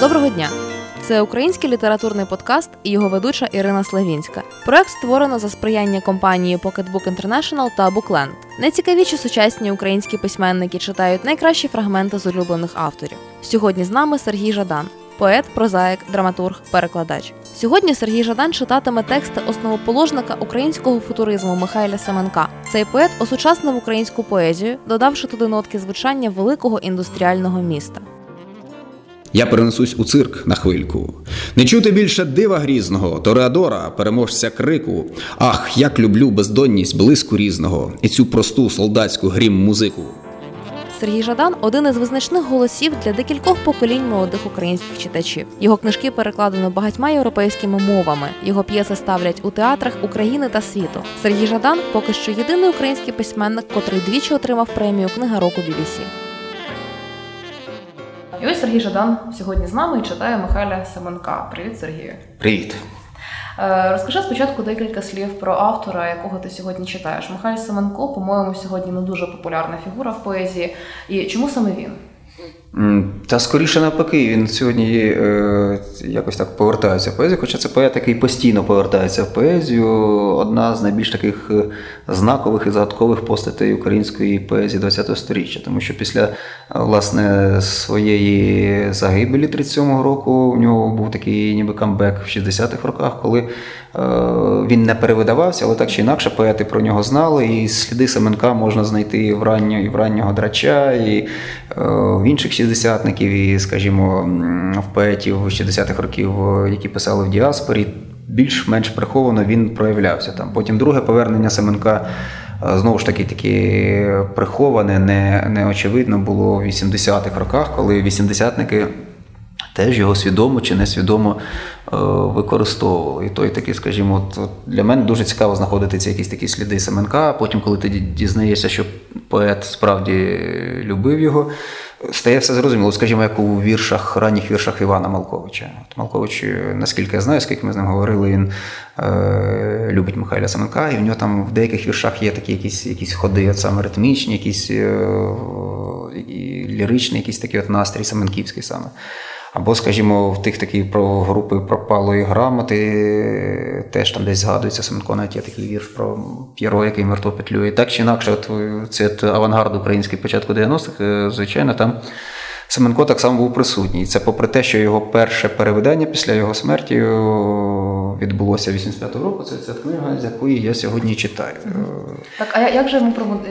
Доброго дня! Це український літературний подкаст і його ведуча Ірина Славінська. Проект створено за сприяння компанії Pocketbook International та Bookland. Найцікавіші сучасні українські письменники читають найкращі фрагменти з улюблених авторів. Сьогодні з нами Сергій Жадан, поет, прозаїк, драматург, перекладач. Сьогодні Сергій Жадан читатиме тексти основоположника українського футуризму Михайля Семенка. Цей поет осучаснив українську поезію, додавши туди нотки звучання великого індустріального міста. Я перенесусь у цирк на хвильку. Не чути більше дива грізного, Тореадора, переможця крику. Ах, як люблю бездонність блиску різного і цю просту солдатську грім музику. Сергій Жадан один із визначних голосів для декількох поколінь молодих українських читачів. Його книжки перекладено багатьма європейськими мовами. Його п'єси ставлять у театрах України та світу. Сергій Жадан поки що єдиний український письменник, котрий двічі отримав премію Книга року BBC. І ось Сергій Жадан сьогодні з нами і читає Михайля Семенка. Привіт, Сергію. Привіт. Е, розкажи спочатку декілька слів про автора, якого ти сьогодні читаєш. Михайло Семенко, по-моєму, сьогодні не дуже популярна фігура в поезії. І чому саме він? Та скоріше навпаки, він сьогодні е, якось так повертається в поезію, хоча це поет, який постійно повертається в поезію. Одна з найбільш таких е, знакових і загадкових постатей української поезії ХХ століття. Тому що після е, власне своєї загибелі 37-го року в нього був такий ніби камбек в 60-х роках, коли він не перевидавався, але так чи інакше поети про нього знали, і сліди Семенка можна знайти в раннього, і в раннього драча, і е, в інших шістдесятників, і, скажімо, в поетів 60-х років, які писали в діаспорі, більш-менш приховано він проявлявся там. Потім друге повернення Семенка. Знову ж таки, таке приховане, не, не очевидно було в 80-х роках, коли вісімдесятники теж його свідомо чи несвідомо е, використовували. І той такий, скажімо, от, для мене дуже цікаво знаходити ці якісь такі сліди Семенка. Потім, коли ти дізнаєшся, що поет справді любив його, стає все зрозуміло, скажімо, як у віршах, ранніх віршах Івана Малковича. От Малкович, наскільки я знаю, скільки ми з ним говорили, він е, любить Михайля Семенка, і в нього там в деяких віршах є такі якісь якісь ходи, от саме ритмічні, якісь е, і ліричні, якісь такі от настрій Семенківський саме. Або, скажімо, в тих такі про групи пропалої грамоти теж там десь згадується Семенко, навіть є такий вірш про П'єро, який мертво петлює. Так чи інакше, от це авангард український початку 90-х, звичайно, там Семенко так само був присутній. Це попри те, що його перше переведення після його смерті відбулося 85-го року. Це ця книга, з якої я сьогодні читаю. Так, а як же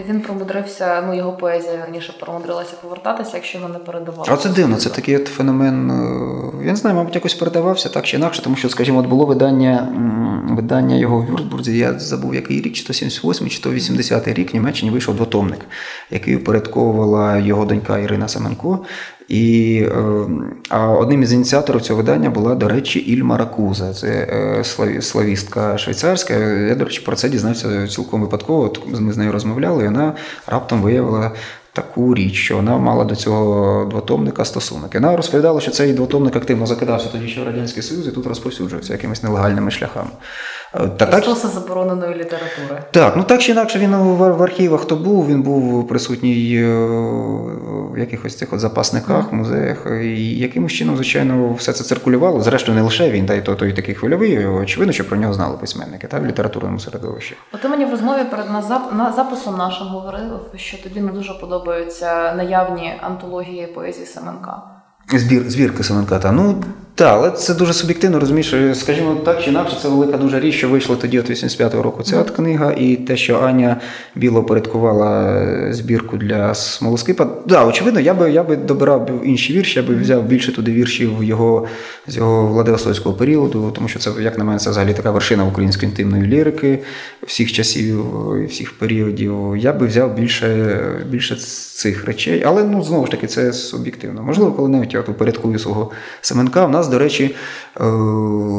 він промудрився, ну його поезія раніше промудрилася повертатися, якщо його не передавали? А це дивно, це такий от феномен. Я не знаю, мабуть, якось передавався так чи інакше, тому що, скажімо, от було видання видання його в Вюртбурзі, я забув, який рік, чи то 78 чи то 80-й рік в Німеччині вийшов двотомник, який упорядковувала його донька Ірина Семенко. І е, а одним із ініціаторів цього видання була, до речі, Ільма Ракуза. Це е, славістка швейцарська. Я, до речі, про це дізнався цілком випадково. Ми з нею розмовляли, і вона раптом виявила. Таку річ, що вона мала до цього двотомника стосунок. І Вона розповідала, що цей двотомник активно закидався тоді ще в Радянський Союз і тут розповсюджувався якимись нелегальними шляхами. Е, та так, забороненої літератури. Так, ну так чи інакше він в архівах хто був, він був присутній е, в якихось цих от запасниках, музеях. І якимось чином, звичайно, все це циркулювало. Зрештою, не лише він, та й той, той такий хвильовий, очевидно, що про нього знали письменники та в літературному середовищі. От ти мені в розмові перед записом нашим говорив, що тобі не дуже подобаються наявні антології поезії Семенка. Збір, Збірки Семенка, та ну так, але це дуже суб'єктивно, розумієш, скажімо так чи інакше, це велика дуже річ, що вийшла тоді от 85-го року ця от книга, і те, що Аня Біло порядкувала збірку для смолоскипа. Так, да, очевидно, я би я би добирав інші вірші, я би взяв більше туди віршів його з його Владивостойського періоду, тому що це, як на мене, це взагалі така вершина української інтимної лірики всіх часів і всіх періодів. Я би взяв більше більше цих речей, але ну знову ж таки це суб'єктивно. Можливо, коли-небудь я упорядкую свого Семенка. В нас, до речі, е,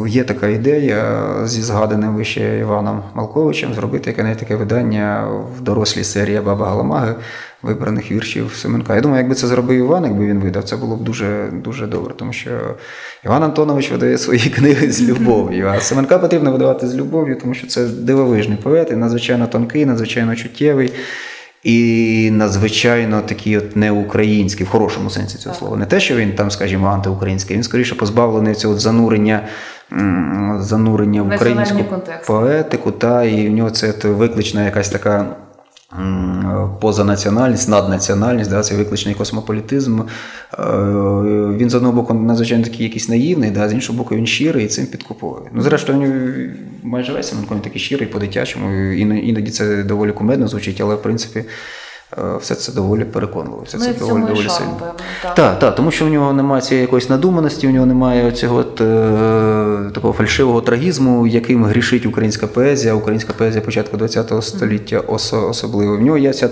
є така ідея зі згаданим вище Іваном Малковичем зробити яке таке видання в дорослій серії Баба Галамаги вибраних віршів Семенка. Я думаю, якби це зробив Іван, якби він видав, це було б дуже дуже добре, тому що Іван Антонович видає свої книги з любов'ю, а Семенка потрібно видавати з любов'ю, тому що це дивовижний поет, і надзвичайно тонкий, надзвичайно чуттєвий. І надзвичайно такий от неукраїнський, в хорошому сенсі цього слова. Не те, що він там, скажімо, антиукраїнський, він скоріше позбавлений цього занурення. Занурення в українську поетику, та і в нього це виклична якась така позанаціональність, наднаціональність, да, цей викличний космополітизм. Е, він з одного боку надзвичайно такий якийсь наївний, да, з іншого боку, він щирий і цим підкуповує. Ну, зрештою, він майже весь він такий щирий по-дитячому, іноді це доволі кумедно звучить, але в принципі. Е, все це доволі переконливо. Все ну, це доволі доволі сильно. Так, так, та, тому що в нього немає цієї якоїсь надуманості, у нього немає цього от, е, такого фальшивого трагізму, яким грішить українська поезія, українська поезія початку ХХ століття особливо. В нього є ця,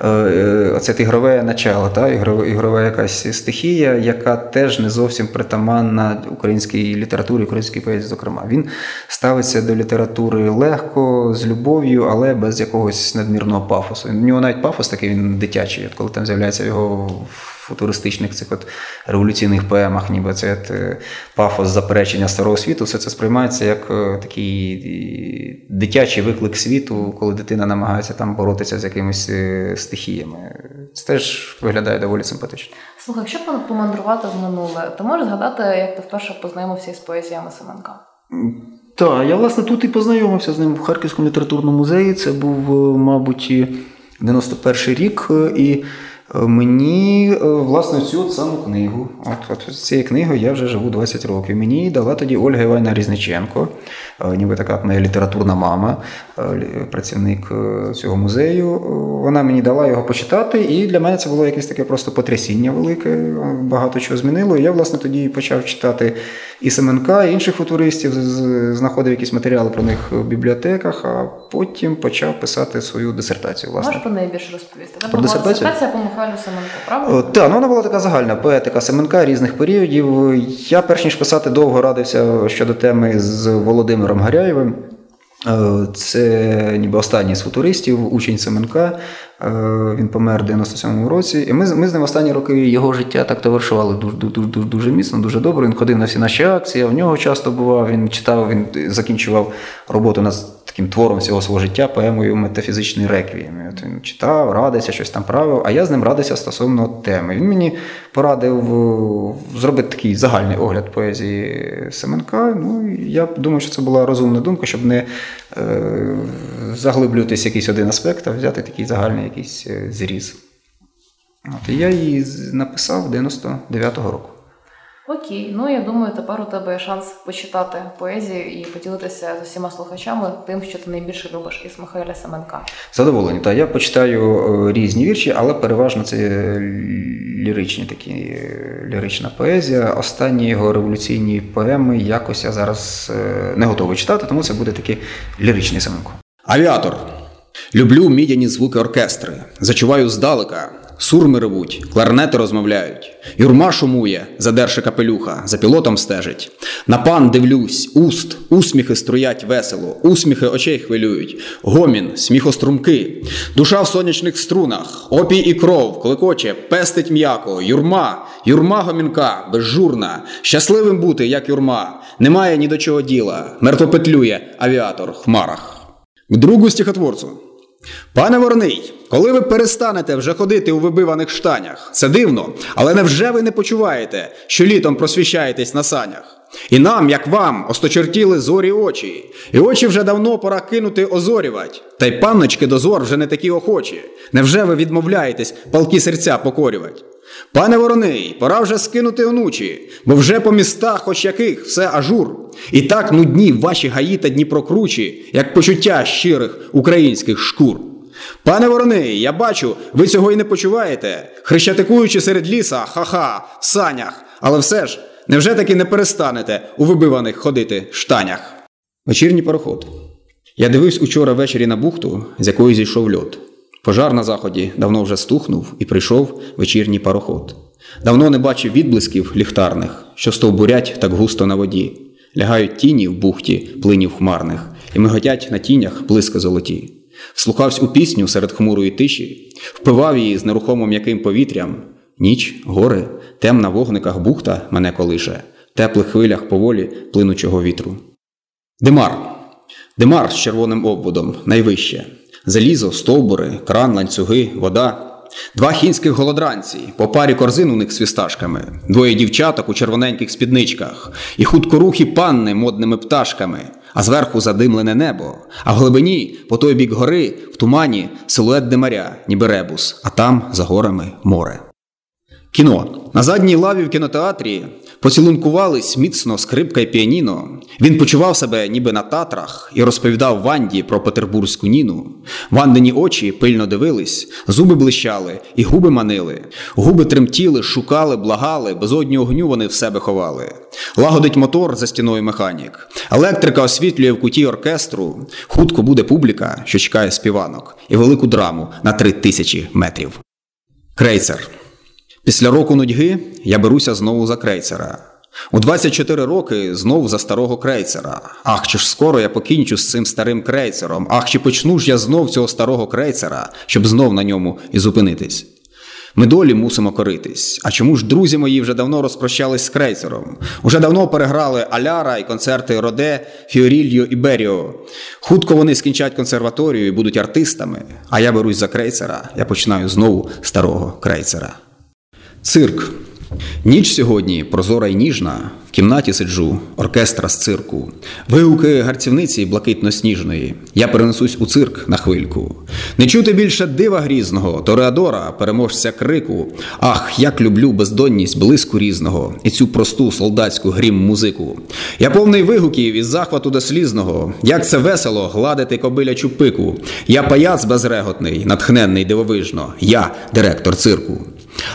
е, е, це ігрове начало, та, ігрова, ігрова якась стихія, яка теж не зовсім притаманна українській літературі, українській поезії, зокрема. Він ставиться до літератури легко, з любов'ю, але без якогось надмірного пафосу. У нього навіть пафос такий він дитячий. От коли там з'являється його футуристичних цих от революційних поемах, ніби це от, е, пафос заперечення старого світу, все це сприймається як е, такий дитячий виклик світу, коли дитина намагається там боротися з якимись е, стихіями. Це теж виглядає доволі симпатично. Слухай, якщо помандрувати в минуле, то можеш згадати, як ти вперше познайомився з поезіями Семенка? Так, я власне тут і познайомився з ним в Харківському літературному музеї. Це був, мабуть, 91 рік. і Мені е, власне цю саму книгу, от от цією книгою я вже живу 20 років. Мені дала тоді Ольга Івановна Різниченко, е, ніби така моя літературна мама, е, працівник цього музею. Вона мені дала його почитати, і для мене це було якесь таке просто потрясіння велике. Багато чого змінило. Я, власне, тоді почав читати і Семенка, і інших футуристів, знаходив якісь матеріали про них в бібліотеках, а потім почав писати свою дисертацію. Власне. Можеш про неї більше розповісти? Про дисертацію? Михайло Семенко, правда? Так, ну вона була така загальна поетика Семенка різних періодів. Я перш ніж писати довго радився щодо теми з Володимиром Гаряєвим. Е, це ніби останній з футуристів, учень Семенка. Е, він помер в 97-му році. І ми ми з ним останні роки його життя так товаришували дуже дуже, дуже, дуже міцно, дуже добре. Він ходив на всі наші акції, а в нього часто бував. Він читав, він закінчував роботу над таким твором всього свого життя, поемою метафізичний реквієм. От Він читав, радився, щось там правив, а я з ним радився стосовно теми. Він мені порадив е, зробити такий загальний огляд поезії Семенка. Ну, Я думаю, що це була розумна думка, щоб не е, заглиблюватись якийсь один аспект, а взяти такий загальний якийсь е, зріз. От, І я її написав 99-го року. Окей, ну я думаю, тепер у тебе є шанс почитати поезію і поділитися з усіма слухачами тим, що ти найбільше любиш із Михайля Семенка. Задоволені. Та я почитаю е, різні вірші, але переважно це ліричні такі е, лірична поезія. Останні його революційні поеми якось я зараз е, не готовий читати, тому це буде такий ліричний Семенко. Авіатор. Люблю мідяні звуки оркестри. Зачуваю здалека. Сурми ревуть, кларнети розмовляють. Юрма шумує, задерши капелюха, за пілотом стежить. На пан дивлюсь, уст, усміхи струять весело, усміхи очей хвилюють, гомін, сміхострумки, душа в сонячних струнах, опій і кров, клекоче, пестить м'яко, юрма, юрма гомінка, безжурна, щасливим бути, як юрма, немає ні до чого діла, мертвопетлює авіатор в хмарах. К другу стихотворцу. Пане Ворний, коли ви перестанете вже ходити у вибиваних штанях, це дивно, але невже ви не почуваєте, що літом просвіщаєтесь на санях? І нам, як вам, осточертіли зорі очі, і очі вже давно пора кинути озорювать. Та й панночки дозор вже не такі охочі. Невже ви відмовляєтесь палки серця покорювать? Пане Вороний, пора вже скинути онучі, бо вже по містах, хоч яких, все ажур. І так нудні ваші гаї та Дніпрокручі, як почуття щирих українських шкур. Пане Вороний, я бачу, ви цього й не почуваєте, хрещатикуючи серед ліса, ха-ха, в санях, але все ж, невже таки не перестанете у вибиваних ходити штанях? Вечірній пароход. Я дивився учора ввечері на бухту, з якої зійшов льот. Пожар на заході давно вже стухнув і прийшов вечірній пароход. Давно не бачив відблисків ліхтарних, що стовбурять так густо на воді, лягають тіні в бухті плинів хмарних, і миготять на тінях близько золоті. Вслухавсь у пісню серед хмурої тиші, впивав її з нерухомим м'яким повітрям. Ніч, гори, темна вогниках бухта мене колише, в теплих хвилях поволі плинучого вітру. Димар. Димар з червоним обводом найвище. Залізо, стовбури, кран, ланцюги, вода. Два хінських голодранці, по парі корзин у них з фісташками, двоє дівчаток у червоненьких спідничках, і хуткорухі панни модними пташками, а зверху задимлене небо, а в глибині, по той бік гори, в тумані, силует димаря, ніби ребус, а там за горами море. Кіно. На задній лаві в кінотеатрі поцілункувались міцно скрипка й піаніно. Він почував себе ніби на татрах і розповідав Ванді про петербурзьку ніну. Вандині очі пильно дивились, зуби блищали і губи манили. Губи тремтіли, шукали, благали, безодню огню вони в себе ховали. Лагодить мотор за стіною механік. Електрика освітлює в куті оркестру. Хутко буде публіка, що чекає співанок, і велику драму на три тисячі метрів. Крейцер. Після року нудьги я беруся знову за крейцера. У 24 роки знову за старого крейцера. Ах, чи ж скоро я покінчу з цим старим крейцером? Ах, чи почну ж я знов цього старого крейцера, щоб знов на ньому і зупинитись? Ми долі мусимо коритись. А чому ж друзі мої вже давно розпрощались з крейцером? Уже давно переграли Аляра і концерти Роде, Фіорільо і Беріо. Хутко вони скінчать консерваторію і будуть артистами. А я берусь за крейцера, я починаю знову старого крейцера. Цирк. Ніч сьогодні прозора й ніжна. В кімнаті сиджу, оркестра з цирку. Вигуки гарцівниці блакитно-сніжної. Я перенесусь у цирк на хвильку. Не чути більше дива грізного, Тореадора, переможця крику. Ах, як люблю бездонність блиску різного і цю просту солдатську грім музику. Я повний вигуків із захвату до слізного. Як це весело гладити кобилячу пику. Я паяц безреготний, натхненний дивовижно. Я директор цирку.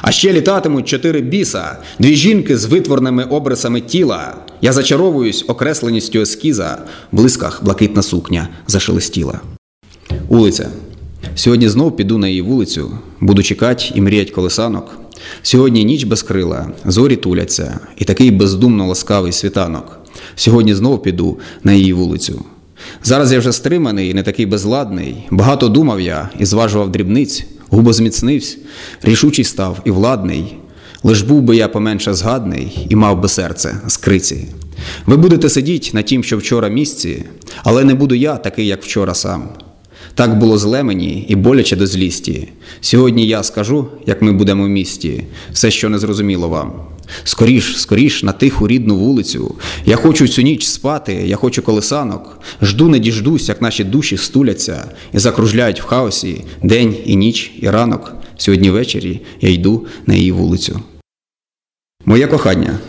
А ще літатимуть чотири біса, дві жінки з витворними обрисами тіла. Я зачаровуюсь окресленістю ескіза, в блисках блакитна сукня зашелестіла. Улиця. Сьогодні знов піду на її вулицю, буду чекать і мріять колесанок. Сьогодні ніч без крила, зорі туляться, і такий бездумно ласкавий світанок. Сьогодні знов піду на її вулицю. Зараз я вже стриманий і не такий безладний. Багато думав я і зважував дрібниць, губо зміцнився, рішучий став і владний. Лиш був би я поменше згадний і мав би серце з криці. Ви будете сидіть на тім, що вчора місці, але не буду я такий, як вчора сам. Так було зле мені і боляче до злісті. Сьогодні я скажу, як ми будемо в місті, все, що не зрозуміло вам. Скоріш, скоріш, на тиху рідну вулицю. Я хочу цю ніч спати, я хочу колесанок. Жду, не діждусь, як наші душі стуляться і закружляють в хаосі день і ніч, і ранок. Сьогодні ввечері я йду на її вулицю. Моє кохання.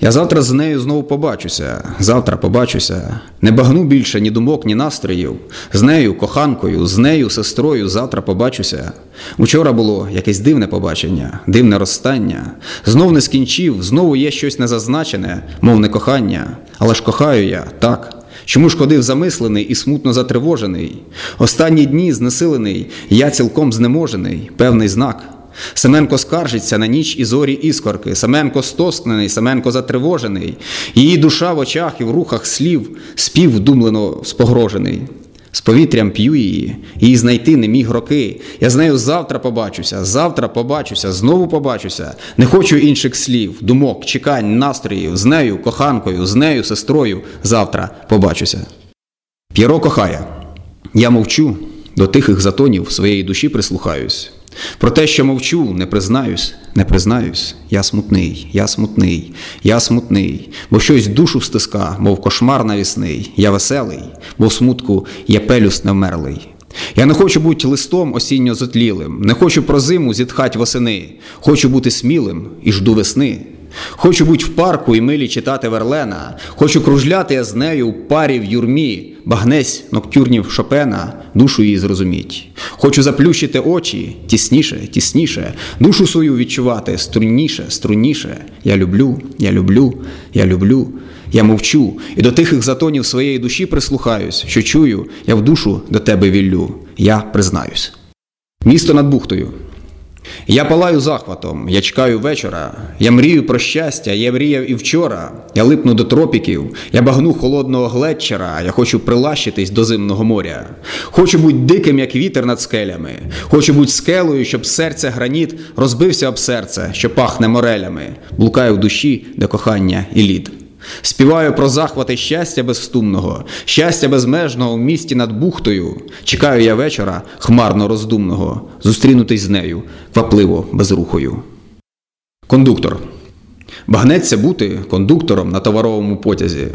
Я завтра з нею знову побачуся, завтра побачуся. Не багну більше ні думок, ні настроїв. З нею, коханкою, з нею, сестрою, завтра побачуся. Учора було якесь дивне побачення, дивне розстання. Знов не скінчив, знову є щось незазначене, мов не кохання. Але ж кохаю я, так. Чому ж ходив замислений і смутно затривожений? Останні дні знесилений, я цілком знеможений, певний знак. Семенко скаржиться на ніч і зорі іскорки. Семенко стоскнений, Семенко затривожений. Її душа в очах і в рухах слів, спів вдумлено спогрожений. З повітрям п'ю її, її знайти не міг роки. Я з нею завтра побачуся, завтра побачуся, знову побачуся. Не хочу інших слів, думок, чекань, настроїв, з нею, коханкою, з нею, сестрою. Завтра побачуся. П'єро кохає. Я мовчу, до тихих затонів своєї душі прислухаюсь. Про те, що мовчу, не признаюсь, не признаюсь. Я смутний, я смутний, я смутний, бо щось душу стиска, мов кошмар навісний. Я веселий, бо в смутку я пелюс невмерлий. Я не хочу бути листом осінньо зотлілим, не хочу про зиму зітхать восени, хочу бути смілим і жду весни. Хочу бути в парку і милі читати Верлена, хочу кружляти я з нею в парі в юрмі, багнесь ноктюрнів Шопена, душу її зрозуміть. Хочу заплющити очі тісніше, тісніше, душу свою відчувати струнніше, струнніше. Я люблю, я люблю, я люблю. Я мовчу і до тихих затонів своєї душі прислухаюсь, що чую, я в душу до тебе віллю. Я признаюсь. Місто над бухтою. Я палаю захватом, я чекаю вечора, я мрію про щастя, я мріяв і вчора. Я липну до тропіків, я багну холодного глечера, я хочу прилащитись до зимного моря. Хочу бути диким, як вітер над скелями. Хочу бути скелею, щоб серця граніт розбився об серце, що пахне морелями, блукаю в душі, де кохання і лід. Співаю про захвати щастя безстумного, щастя безмежного в місті над бухтою. Чекаю я вечора хмарно роздумного, зустрінутись з нею, квапливо безрухою. Кондуктор. Багнеться бути кондуктором на товаровому потязі.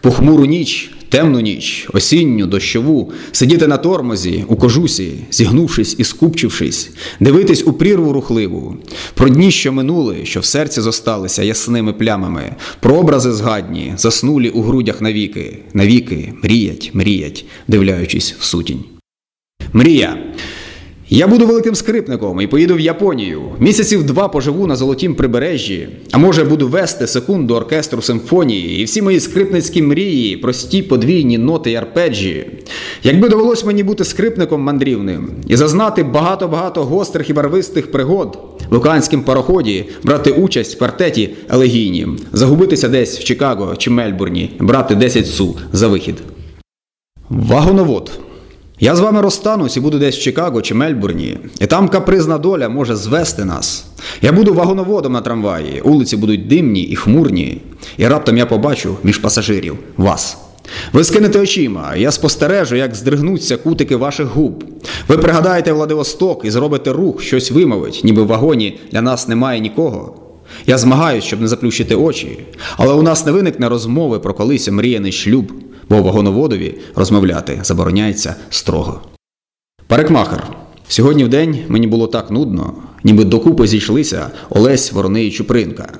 Похмуру ніч, темну ніч, осінню, дощову, сидіти на тормозі, у кожусі, зігнувшись і скупчившись, дивитись у прірву рухливу, про дні, що минули, що в серці зосталися ясними плямами, про образи згадні, заснулі у грудях навіки, навіки, мріять, мріять, дивляючись в сутінь. Мрія. Я буду великим скрипником і поїду в Японію. Місяців два поживу на золотім прибережжі, а може буду вести секунду оркестру симфонії і всі мої скрипницькі мрії, прості подвійні ноти й арпеджі. Якби довелось мені бути скрипником мандрівним і зазнати багато-багато гострих і барвистих пригод в луканському пароході, брати участь в квартеті елегійнім, загубитися десь в Чикаго чи Мельбурні, брати 10 су за вихід. Вагоновод. Я з вами розстанусь і буду десь в Чикаго чи Мельбурні, і там капризна доля може звести нас. Я буду вагоноводом на трамваї, улиці будуть димні і хмурні, і раптом я побачу між пасажирів вас. Ви скинете очима, я спостережу, як здригнуться кутики ваших губ. Ви пригадаєте Владивосток і зробите рух, щось вимовить, ніби в вагоні для нас немає нікого. Я змагаюсь, щоб не заплющити очі, але у нас не виникне розмови про колись мріяний шлюб бо вагоноводові розмовляти забороняється строго. Парикмахер. Сьогодні в день мені було так нудно, ніби докупи зійшлися Олесь Вороний Чупринка.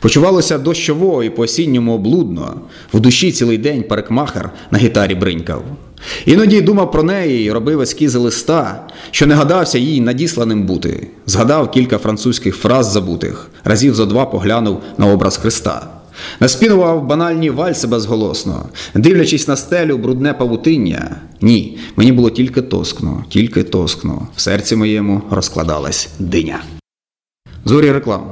Почувалося дощово і по осінньому облудно, в душі цілий день парикмахер на гітарі бринькав. Іноді думав про неї і робив ескізи листа, що не гадався їй надісланим бути. Згадав кілька французьких фраз забутих, разів зо два поглянув на образ Христа. Наспінував банальні вальси безголосно, дивлячись на стелю брудне павутиння. Ні, мені було тільки тоскно, тільки тоскно. В серці моєму розкладалась диня. Зорі реклам.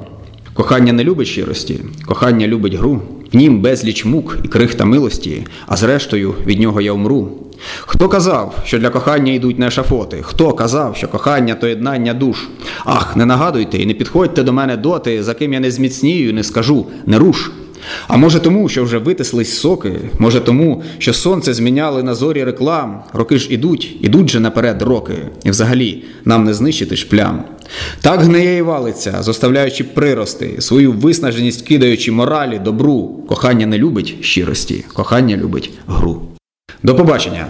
Кохання не любить щирості, кохання любить гру, в нім безліч мук і крихта милості, а зрештою від нього я умру. Хто казав, що для кохання йдуть не шафоти? Хто казав, що кохання то єднання душ? Ах, не нагадуйте і не підходьте до мене доти, за ким я не зміцнію, не скажу, не руш. А може тому, що вже витислись соки, може тому, що сонце зміняли на зорі реклам, роки ж ідуть, ідуть же наперед роки, і взагалі нам не знищити ж плям. Так гниє і валиться, зоставляючи прирости, свою виснаженість кидаючи моралі, добру. Кохання не любить щирості, кохання любить гру. До побачення.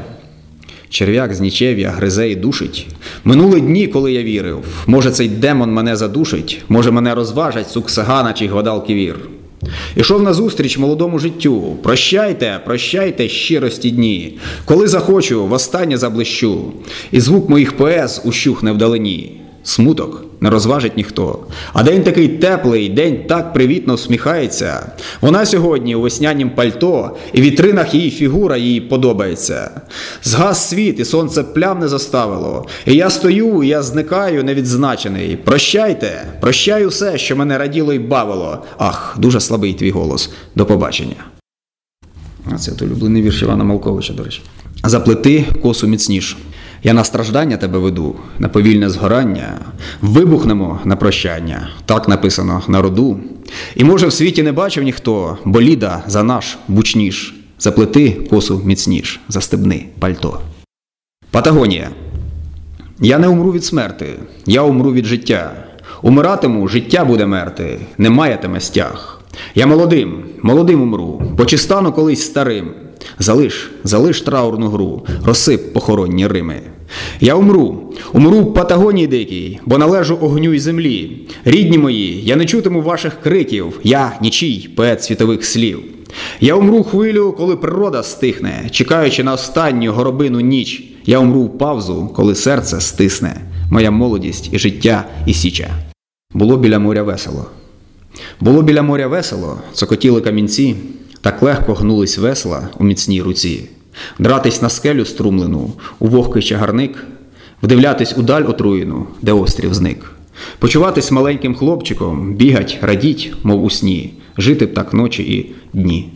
Черв'як з нічев'я гризе і душить. Минули дні, коли я вірив. Може, цей демон мене задушить, може, мене розважать суксагана чи гвадалки вір. Ішов назустріч молодому життю. Прощайте, прощайте щирості дні. Коли захочу, востаннє заблищу, і звук моїх поез ущухне вдалині. Смуток не розважить ніхто. А день такий теплий, день так привітно всміхається. Вона сьогодні у веснянім пальто, і в вітринах її фігура їй подобається. Згас світ, і сонце плям не заставило. І я стою, і я зникаю, невідзначений. Прощайте, прощай усе, що мене раділо й бавило. Ах, дуже слабий твій голос. До побачення. А це то улюблений вірш Івана Малковича, до речі. Заплети косу міцніш. Я на страждання тебе веду, на повільне згорання, вибухнемо на прощання, так написано на роду. І, може, в світі не бачив ніхто, бо ліда за наш бучніш, заплети косу міцніш, застебни пальто. Патагонія. Я не умру від смерти, я умру від життя. Умиратиму, життя буде мерти, не маятиме стяг. Я молодим, молодим умру, бо чи стану колись старим. Залиш, залиш траурну гру, розсип похоронні Рими. Я умру, умру в Патагонії дикій, бо належу огню й землі. Рідні мої, я не чутиму ваших криків, я нічий поет світових слів. Я умру хвилю, коли природа стихне, чекаючи на останню горобину ніч. Я умру в павзу, коли серце стисне, моя молодість і життя і січа. Було біля моря весело. Було біля моря весело, цокотіли камінці. Так легко гнулись весла у міцній руці, дратись на скелю струмлену, у вогкий чагарник, вдивлятись у даль отруєну, де острів зник, почуватись маленьким хлопчиком, бігать, радіть, мов у сні, жити б так ночі і дні.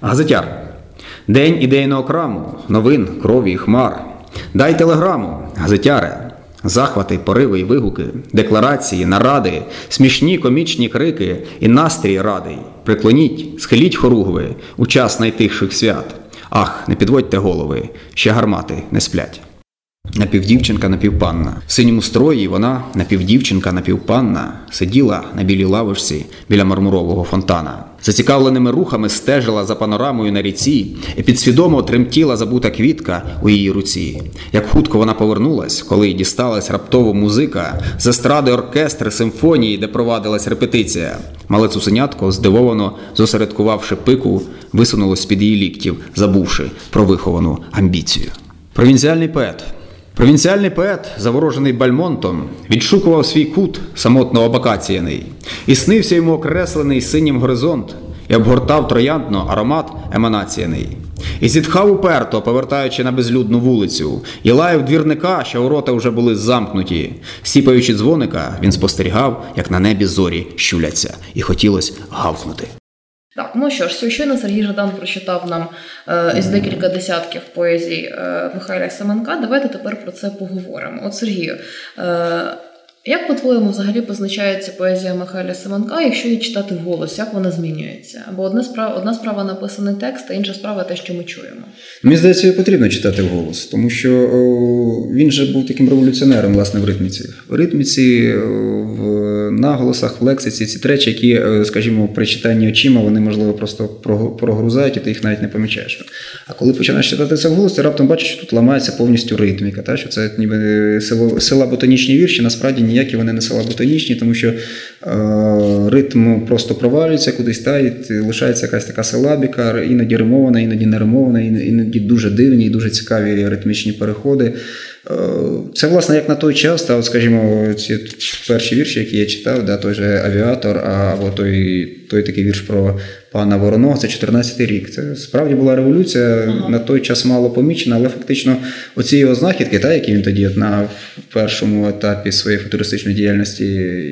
Газетяр. День ідейного краму, новин, крові і хмар. Дай телеграму, газетяре. Захвати, пориви і вигуки, декларації, наради, смішні комічні крики і настрій радий. Приклоніть, схиліть хоругви у час найтихших свят. Ах, не підводьте голови, ще гармати не сплять. Напівдівчинка напівпанна. В синьому строї вона, напівдівчинка напівпанна, сиділа на білій лавишці біля мармурового фонтана. Зацікавленими рухами стежила за панорамою на ріці, і підсвідомо тремтіла забута квітка у її руці. Як хутко вона повернулась, коли дісталась раптово музика з естради оркестри симфонії, де провадилась репетиція. Мале цуценятко, здивовано зосередкувавши пику, висунулось з під її ліктів, забувши про виховану амбіцію. Провінціальний поет. Провінціальний поет, заворожений Бальмонтом, відшукував свій кут самотно обакаційний, і снився йому окреслений синім горизонт, і обгортав трояндно аромат еманаційний. І зітхав уперто, повертаючи на безлюдну вулицю, і лаяв двірника, що ворота вже були замкнуті. Сіпаючи дзвоника, він спостерігав, як на небі зорі щуляться, і хотілося гавкнути. Так, ну що ж, щойно Сергій Жадан прочитав нам е, із декілька десятків поезій е, Михайла Семенка. Давайте тепер про це поговоримо. От Сергію, е, як по-твоєму взагалі позначається поезія Михайла Семенка, якщо її читати вголос, як вона змінюється? Бо одна справа, одна справа написаний текст, а інша справа те, що ми чуємо. Мені здається, його потрібно читати вголос, тому що він же був таким революціонером, власне, в ритміці. В ритміці, в наголосах, в лексиці ці речі, які, е, скажімо, при читанні очима, вони, можливо, просто прогрузають, і ти їх навіть не помічаєш. А коли починаєш читати це вголос, ти раптом бачиш, що тут ламається повністю ритміка, та? що це ніби села ботанічні вірші, насправді ніякі вони не села ботанічні, тому що е, ритм просто провалюється кудись, та, і лишається якась така силабіка, іноді римована, іноді не римована, іноді дуже дивні і дуже цікаві ритмічні переходи. Е, це, власне, як на той час, та, от, скажімо, ці перші вірші, які я читав, да, той же авіатор, або той той такий вірш про пана Вороного, це 14-й рік. Це справді була революція, ага. на той час мало помічена, але фактично оці його знахідки, та, які він тоді на першому етапі своєї футуристичної діяльності,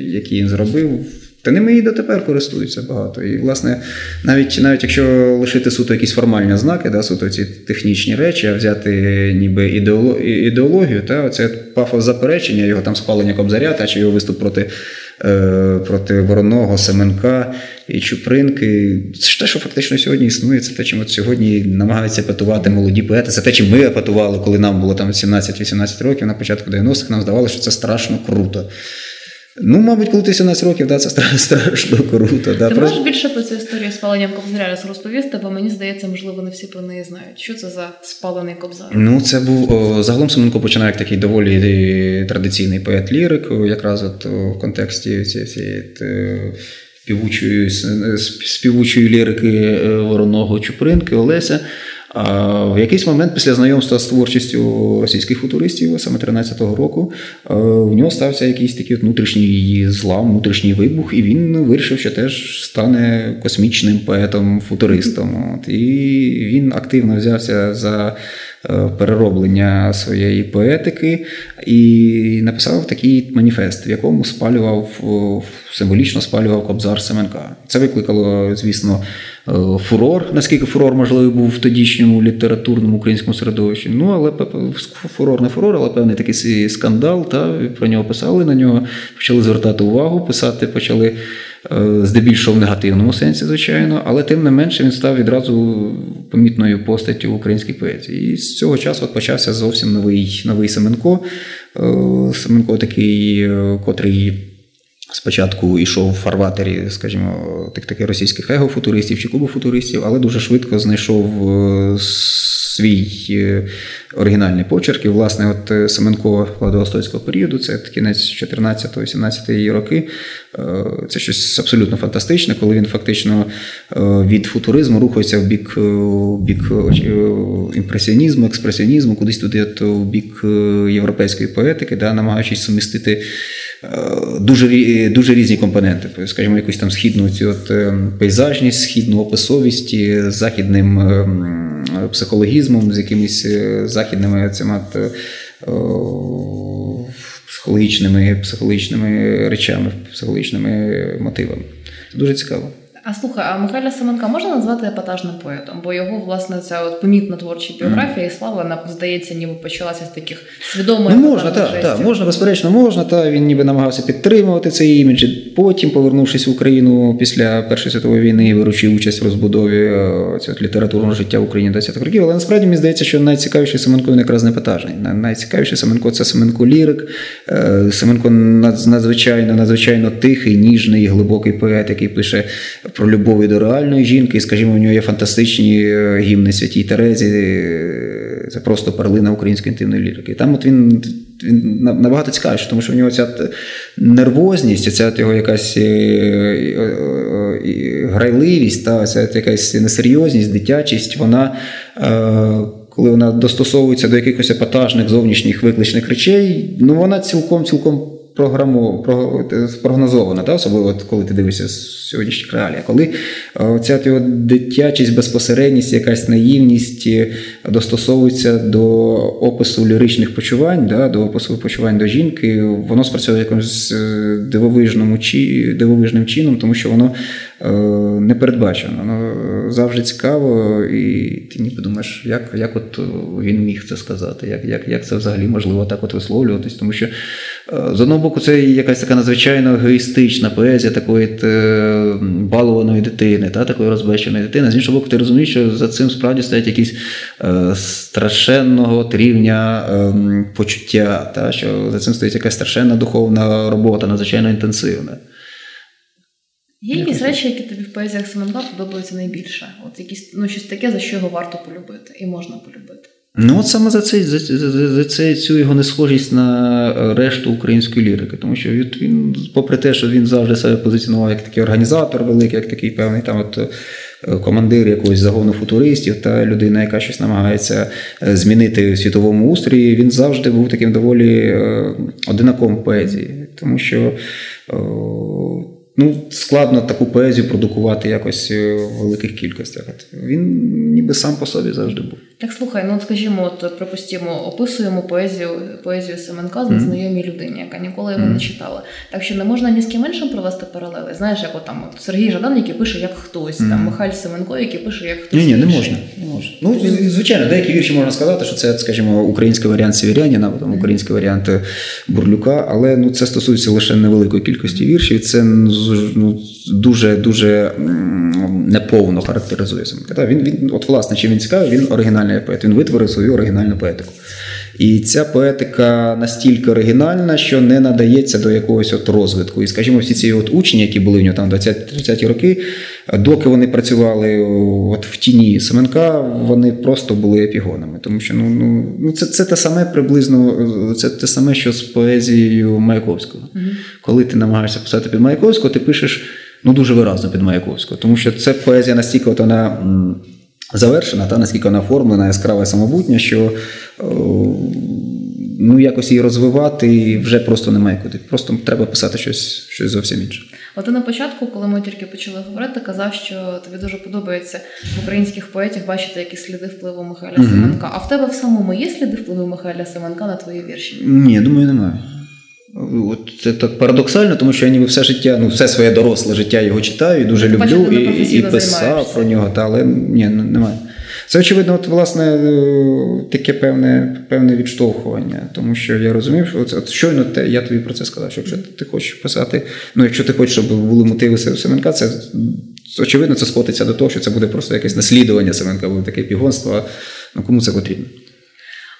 які він зробив. Та ними і дотепер користуються багато. І, власне, навіть навіть якщо лишити суто якісь формальні знаки, да, суто ці технічні речі, а взяти ніби ідеологію, та оце пафос заперечення, його там спалення кобзаря, та чи його виступ проти е, проти Вороного, Семенка і Чупринки. Це те, що фактично сьогодні існує, це те, чим от сьогодні намагаються патувати молоді поети. Це те, чим ми патували, коли нам було там 17-18 років на початку 90-х, нам здавалося, що це страшно круто. Ну, мабуть, коли ти 17 років, да, це страшно круто. Да. Ти можеш більше про цю історію з паленням кобзаря розповісти, бо мені здається, можливо, не всі про неї знають. Що це за спалений кобзар? Ну, це був о, загалом Семенко починає як такий доволі традиційний поет-лірик, якраз от в контексті цієї співучої співучої лірики е, вороного Чупринки Олеся. В якийсь момент після знайомства з творчістю російських футуристів, саме 13-го року, у нього стався якийсь такий внутрішній злам, внутрішній вибух, і він вирішив, що теж стане космічним поетом-футуристом. От, І він активно взявся за перероблення своєї поетики і написав такий маніфест, в якому спалював символічно спалював Кобзар Семенка. Це викликало, звісно, е, фурор, наскільки фурор можливий був в тодішньому літературному українському середовищі. Ну, але фурор не фурор, але певний такий скандал. Та Про нього писали, на нього почали звертати увагу, писати почали. Е, здебільшого в негативному сенсі, звичайно, але тим не менше він став відразу помітною постаттю в українській поезії. І з цього часу от почався зовсім новий новий Семенко. Е, Семенко такий, е, котрий. Спочатку йшов в фарватері, скажімо, так таких російських его-футуристів чи кубофутуристів, але дуже швидко знайшов свій е, оригінальний почерк. І, власне, от е, Семенко Владивостойського періоду, це кінець 14-17 роки. Е, це щось абсолютно фантастичне, коли він фактично від футуризму рухається в бік бік імпресіонізму, експресіонізму, кудись туди в бік європейської поетики, да, намагаючись сумістити. Дуже дуже різні компоненти, тобто, скажімо, якусь там східну цю от пейзажність, східну описовість з західним ем, психологізмом, з якимись е, західними цими е, психологічними психологічними речами, психологічними мотивами. Це дуже цікаво. А слухай, а Михайля Семенка можна назвати епатажним поетом? Бо його, власне, ця от помітна творча біографія і слава, вона, здається, ніби почалася з таких свідомих Ну, можна, так, так, можна, безперечно, можна. Та він ніби намагався підтримувати цей імідж. Потім, повернувшись в Україну після Першої світової війни, виручив участь в розбудові е, цього літературного життя в Україні 20-х років. Але насправді мені здається, що найцікавіший Семенко він якраз не епатажний. Найцікавіший Семенко це Семенко Лірик. Е, Семенко надзвичайно, надзвичайно тихий, ніжний, глибокий поет, який пише про любов до реальної жінки. І, скажімо, у нього є фантастичні е, гімни Святій Терезі. Це просто перлина української інтимної лірики. І там от він. Він набагато цікавіше, тому що в нього ця нервозність, ця його якась е, грайливість, та ця якась несерйозність, дитячість, вона, коли вона достосовується до якихось епатажних зовнішніх викличних речей, ну вона цілком цілком програму, прогнозована, та, особливо коли ти дивишся сьогоднішніх реалії, Коли е, ця його дитячість, безпосередність, якась наївність е, достосовується до опису ліричних почувань, да, до опису почувань до жінки, воно спрацьовує якимось дивовижному дивовижним чином, тому що воно не передбачено. Воно завжди цікаво, і ти ніби думаєш, як як от він міг це сказати, як як, як це взагалі можливо так от висловлюватись, тому що з одного боку, це якась така надзвичайно егоїстична поезія такої е, балованої дитини, та, такої розбещеної дитини. З іншого боку, ти розумієш, що за цим справді стоять якісь е, страшенного рівня е, почуття, та, що за цим стоїть якась страшенна духовна робота, надзвичайно інтенсивна. Є якісь речі, які тобі в поезіях Семенка подобаються найбільше? От якісь ну, щось таке, за що його варто полюбити і можна полюбити. Ну, от саме за цей, за, за, за цей, цю його несхожість на е, решту української лірики, тому що він, попри те, що він завжди себе позиціонував як такий організатор великий, як такий певний там от е, командир якогось загону футуристів та людина, яка щось намагається е, змінити в світовому устрої, він завжди був таким доволі одинаковим поезії, тому що. Ну, складно таку поезію продукувати якось в великих кількостях. Він ніби сам по собі завжди був. Так слухай, ну скажімо, от припустимо, описуємо поезію поезію Семенка з незнайомій людині, яка ніколи його mm. не читала. Так що не можна ні з ким іншим провести паралели. Знаєш, як от там от Сергій Жадан, який пише як хтось, mm. там Михайль Семенко, який пише як хтось. Ні, ні, не можна. Не можна. Ну, звичайно, деякі вірші можна сказати, що це, скажімо, український варіант Сєвєрянина, там український варіант Бурлюка, але ну це стосується лише невеликої кількості віршів. Це ну, дуже дуже неповно характеризує Семенка. Він він, от власне, чим він цікавий, він оригінальний поет. Він витворив свою оригінальну поетику. І ця поетика настільки оригінальна, що не надається до якогось от розвитку. І, скажімо, всі ці от учні, які були в нього там 20-30-ті роки, доки вони працювали от в тіні Семенка, вони просто були епігонами. Тому що ну, ну, ну це це те саме приблизно, це те саме, що з поезією Маяковського. mm Коли ти намагаєшся писати під Маяковського, ти пишеш ну, дуже виразно під Маяковського. Тому що це поезія настільки от вона завершена, та наскільки вона оформлена, яскрава і самобутня, що ну, якось її розвивати вже просто немає куди. Просто треба писати щось, щось зовсім інше. От ти на початку, коли ми тільки почали говорити, казав, що тобі дуже подобається в українських поетів бачити якісь сліди впливу Михайля mm Семенка. А в тебе в самому є сліди впливу Михайля Семенка на твої вірші? Ні, думаю, немає. От Це так парадоксально, тому що я ніби все життя, ну все своє доросле життя його читаю і дуже люблю Бачу, і і писав про нього, та, але ні, немає. Це, очевидно, от, власне, е, таке певне певне відштовхування, тому що я розумів, що от, от щойно те, я тобі про це сказав, що якщо ти хочеш писати, ну якщо ти хочеш, щоб були мотиви Семенка, це очевидно це скотиться до того, що це буде просто якесь наслідування Семенка, буде таке пігонство. Ну кому це потрібно?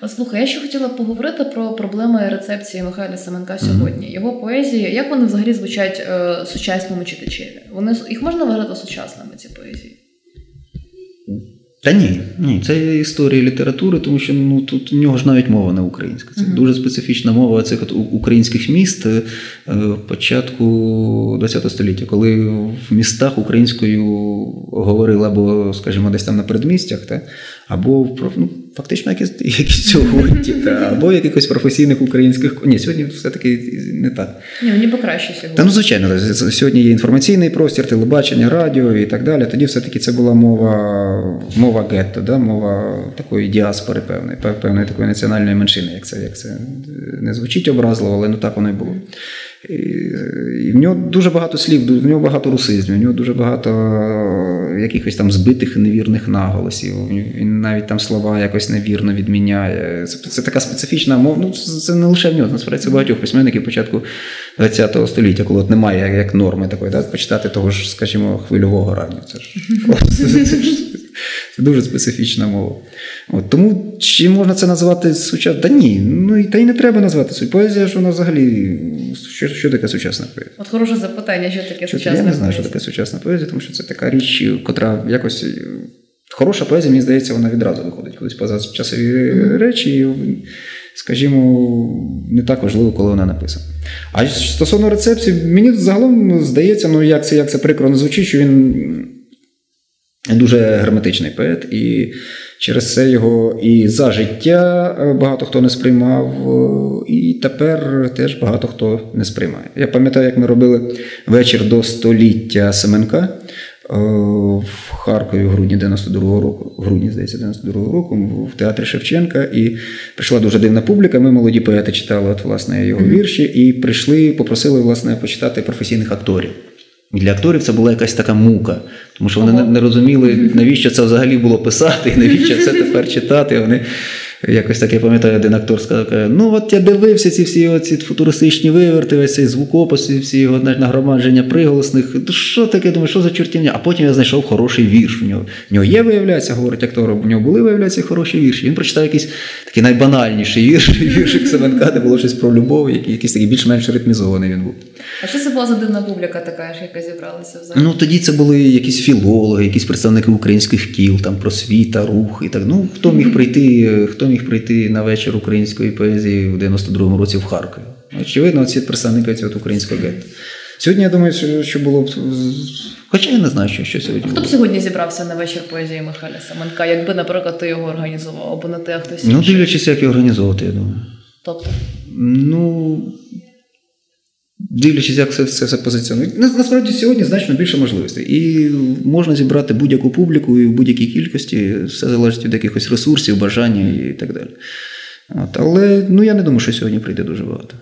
Слухай, я ще хотіла поговорити про проблеми рецепції Михайла Семенка сьогодні. Його поезії, як вони взагалі звучать е, сучасному читачеві? Вони їх можна вважати сучасними, ці поезії? Та ні, ні, це історія літератури, тому що ну тут у нього ж навіть мова не українська. Це uh-huh. дуже специфічна мова цих українських міст е, початку ХХ століття, коли в містах українською говорили або, скажімо, десь там на передмістях, та, або ну, фактично якісь які сьогодні, та, або якихось професійних українських. Ні, сьогодні все-таки не так. Ні, мені покраще сьогодні. Та ну звичайно, сьогодні є інформаційний простір, телебачення, радіо і так далі. Тоді все-таки це була мова мова гетто, да? мова такої діаспори певної, певної такої національної меншини, як це як це не звучить образливо, але ну так воно і було. І в нього дуже багато слів, в нього багато русизмів, в нього дуже багато якихось там збитих і невірних наголосів. Він навіть там слова якось невірно відміняє. Це, це така специфічна мова. Ну, це не лише в нього, насправді це багатьох письменників початку ХХ століття, коли от немає як норми такої, да, почитати того ж, скажімо, хвильового ранню. Це ж це дуже специфічна мова. От, Тому чи можна це назвати сучасною? Та ні. Ну та й не треба назвати Поезія ж вона взагалі. Що що таке сучасна поезія? От хороше запитання, що таке що, сучасна поезія? Я не знаю, що таке сучасна поезія, тому що це така річ, котра якось. Хороша поезія, мені здається, вона відразу виходить кудись поза часові mm-hmm. речі. І, скажімо, не так важливо, коли вона написана. А стосовно рецепції, мені загалом здається, ну як це як це прикро не звучить, що він дуже герметичний поет, і через це його і за життя е, багато хто не сприймав, е, і тепер теж багато хто не сприймає. Я пам'ятаю, як ми робили вечір до століття Семенка. Е, в Харкові в грудні 92-го року, в грудні, здається, 92-го року в театрі Шевченка, і прийшла дуже дивна публіка. Ми молоді поети читали от, власне, його вірші, і прийшли, попросили власне почитати професійних акторів. І для акторів це була якась така мука, тому що вони не розуміли, навіщо це взагалі було писати, і навіщо це тепер читати. Вони Якось так я пам'ятаю, один актор сказав, ну от я дивився ці всі оці футуристичні виверти, ось цей звукопис, всі його нагромадження приголосних. Що таке, думаю, що за чортівня? А потім я знайшов хороший вірш. В нього в нього є, виявляється, говорить актор, у нього були, виявляється, хороші вірші. Він прочитав якийсь такий найбанальніший вірш, віршик Семенка, де було щось про любов, який якийсь такий більш-менш ритмізований він був. А що це була за дивна публіка така, яка зібралася взагалі? Ну тоді це були якісь філологи, якісь представники українських кіл, там просвіта, рух і так. Ну хто міг прийти, хто міг прийти на вечір української поезії в 92-му році в Харкові. Очевидно, ці представники цього українського гетто. Сьогодні я думаю, що було б. Хоча я не знаю, що що сьогодні. Хто б сьогодні зібрався на вечір поезії Михайля Семенка, якби, наприклад, ти його організував, або на те, а хтось. Ну, дивлячись, як його організовувати, я думаю. Тобто? Ну. Дивлячись, як це все, все позиціонує. Насправді сьогодні значно більше можливостей. І можна зібрати будь-яку публіку і в будь-якій кількості, все залежить від якихось ресурсів, бажання і так далі. От, Але ну, я не думаю, що сьогодні прийде дуже багато.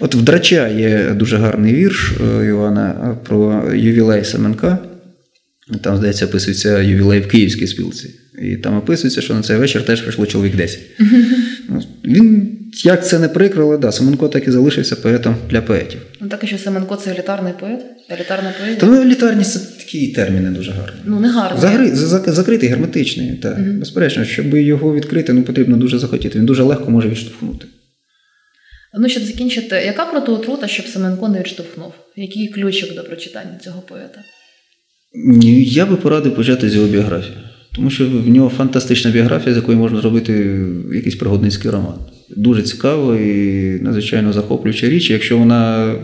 От в Драча є дуже гарний вірш е, Івана про ювілей Семенка. Там, здається, описується ювілей в Київській спілці. І там описується, що на цей вечір теж прийшло чоловік 10. Він як це не прикро, але да, Семенко так і залишився поетом для поетів. Ну так і що Семенко це елітарний поет? Елітарний поет? Та ну, елітарність це такі терміни дуже гарні. Ну, не гарні. Загри, закритий, герметичний. Так. Угу. Безперечно, щоб його відкрити, ну потрібно дуже захотіти. Він дуже легко може відштовхнути. Ну, щоб закінчити, яка протиотрута, щоб Семенко не відштовхнув? Який ключик до прочитання цього поета? Я би порадив почати з його біографії. Тому що в нього фантастична біографія, з якої можна зробити якийсь пригодницький роман. Дуже цікаво і надзвичайно захоплююча річ. Якщо вона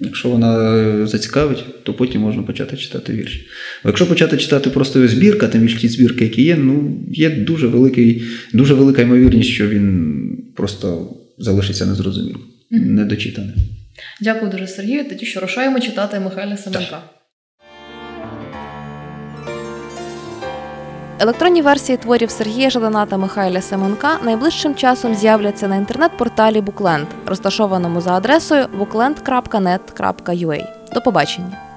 якщо вона зацікавить, то потім можна почати читати вірші. А якщо почати читати просто збірка, тим більше ті збірки, які є, ну є дуже великий, дуже велика ймовірність, що він просто залишиться незрозумілим, недочитаним. Дякую дуже, Сергію. Тоді що рушаємо читати Михайля Семенка. Так. Електронні версії творів Сергія Жадана та Михайля Семенка найближчим часом з'являться на інтернет-порталі Bookland, розташованому за адресою bookland.net.ua. До побачення.